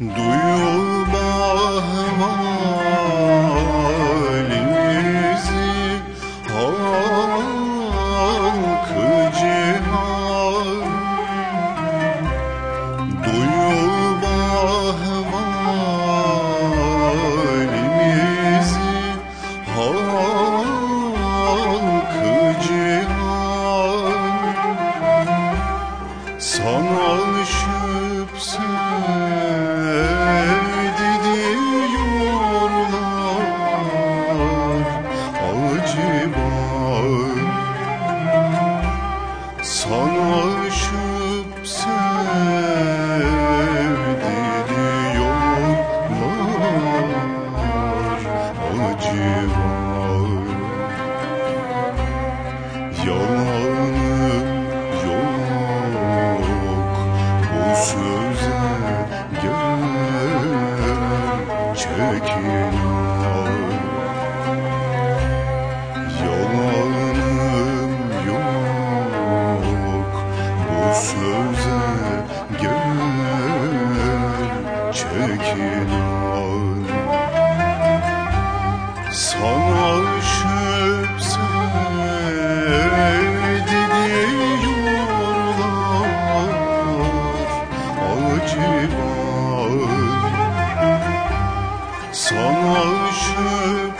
Duyulma halinizi halkı cihan Duyulma halinizi Sana aşıp sen inan Sana aşıp sevdiriyorlar acaba Sana aşıp